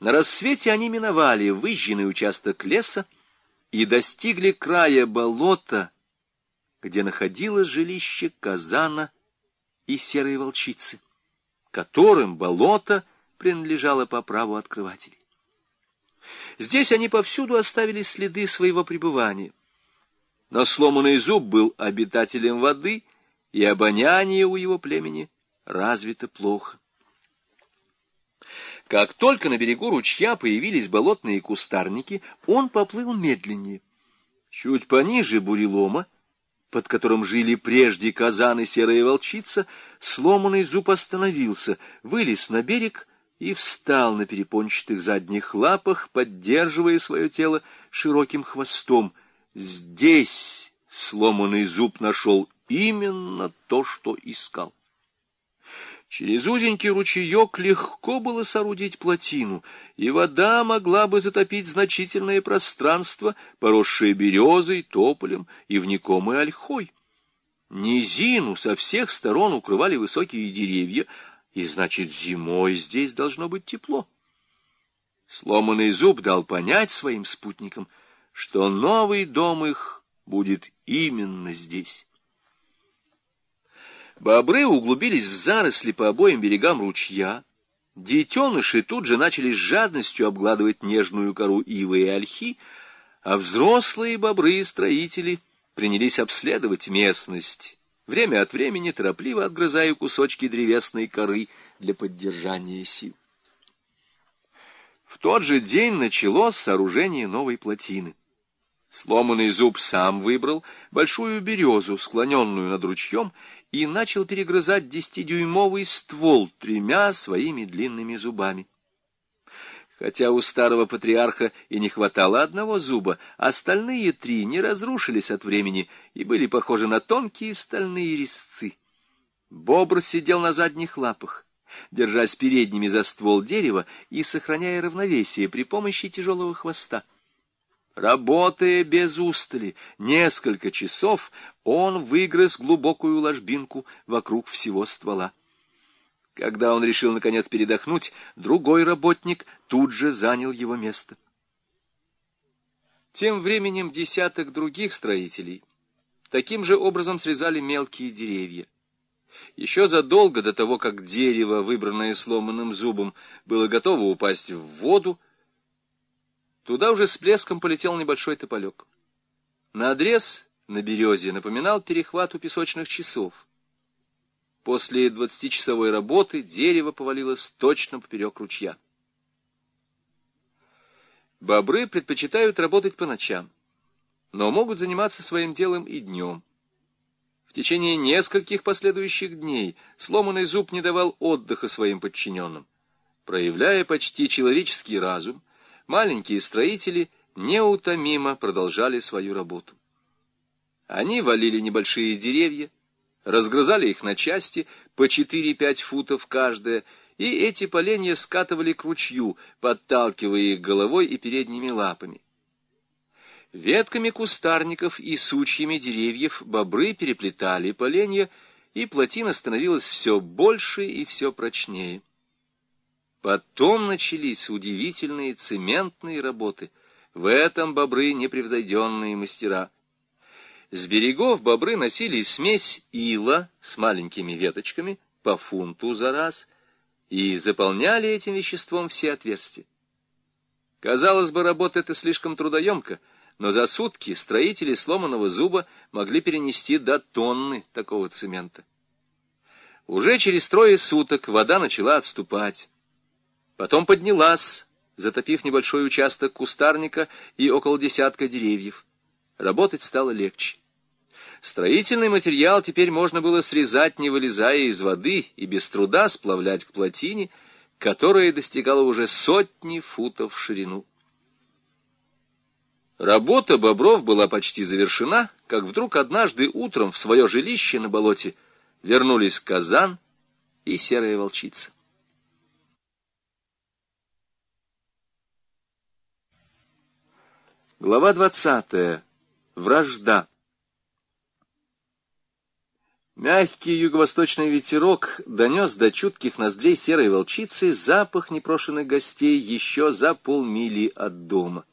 На рассвете они миновали выжженный участок леса и достигли края болота, где находилось жилище казана и серой волчицы, которым болото принадлежало по праву открывателей. Здесь они повсюду оставили следы своего пребывания. Но сломанный зуб был обитателем воды, и обоняние у его племени развито плохо. Как только на берегу ручья появились болотные кустарники, он поплыл медленнее. Чуть пониже бурелома, под которым жили прежде казан и серая волчица, сломанный зуб остановился, вылез на берег и встал на перепончатых задних лапах, поддерживая свое тело широким хвостом. Здесь сломанный зуб нашел именно то, что искал. Через узенький ручеек легко было соорудить плотину, и вода могла бы затопить значительное пространство, поросшее березой, тополем, ивником и ольхой. Низину со всех сторон укрывали высокие деревья, и, значит, зимой здесь должно быть тепло. Сломанный зуб дал понять своим спутникам, что новый дом их будет именно здесь. Бобры углубились в заросли по обоим берегам ручья. Детеныши тут же начали с жадностью обгладывать нежную кору ивы и ольхи, а взрослые бобры-строители принялись обследовать местность, время от времени торопливо отгрызая кусочки древесной коры для поддержания сил. В тот же день началось сооружение новой плотины. Сломанный зуб сам выбрал большую березу, склоненную над ручьем, и начал перегрызать десятидюймовый ствол тремя своими длинными зубами. Хотя у старого патриарха и не хватало одного зуба, остальные три не разрушились от времени и были похожи на тонкие стальные резцы. Бобр сидел на задних лапах, держась передними за ствол дерева и сохраняя равновесие при помощи тяжелого хвоста. Работая без устали несколько часов, он выгрыз глубокую ложбинку вокруг всего ствола. Когда он решил, наконец, передохнуть, другой работник тут же занял его место. Тем временем десяток других строителей таким же образом срезали мелкие деревья. Еще задолго до того, как дерево, выбранное сломанным зубом, было готово упасть в воду, Туда уже с плеском полетел небольшой тополек. Наотрез на березе напоминал перехват у песочных часов. После двадцатичасовой работы дерево повалилось точно поперек ручья. Бобры предпочитают работать по ночам, но могут заниматься своим делом и днем. В течение нескольких последующих дней сломанный зуб не давал отдыха своим подчиненным. Проявляя почти человеческий разум, маленькие строители неутомимо продолжали свою работу. Они валили небольшие деревья, разгрызали их на части по 4-5 футов каждая, и эти поленья скатывали к ручью, подталкивая их головой и передними лапами. Ветками кустарников и сучьями деревьев бобры переплетали поленья, и плотина становилась все больше и все прочнее. Потом начались удивительные цементные работы. В этом бобры непревзойденные мастера. С берегов бобры носили смесь ила с маленькими веточками по фунту за раз и заполняли этим веществом все отверстия. Казалось бы, работа эта слишком трудоемка, но за сутки строители сломанного зуба могли перенести до тонны такого цемента. Уже через трое суток вода начала отступать. Потом поднялась, затопив небольшой участок кустарника и около десятка деревьев. Работать стало легче. Строительный материал теперь можно было срезать, не вылезая из воды, и без труда сплавлять к плотине, которая достигала уже сотни футов в ширину. Работа бобров была почти завершена, как вдруг однажды утром в свое жилище на болоте вернулись казан и серая волчица. Глава двадцатая. Вражда. Мягкий юго-восточный ветерок донес до чутких ноздрей серой волчицы запах непрошенных гостей еще за полмили от дома.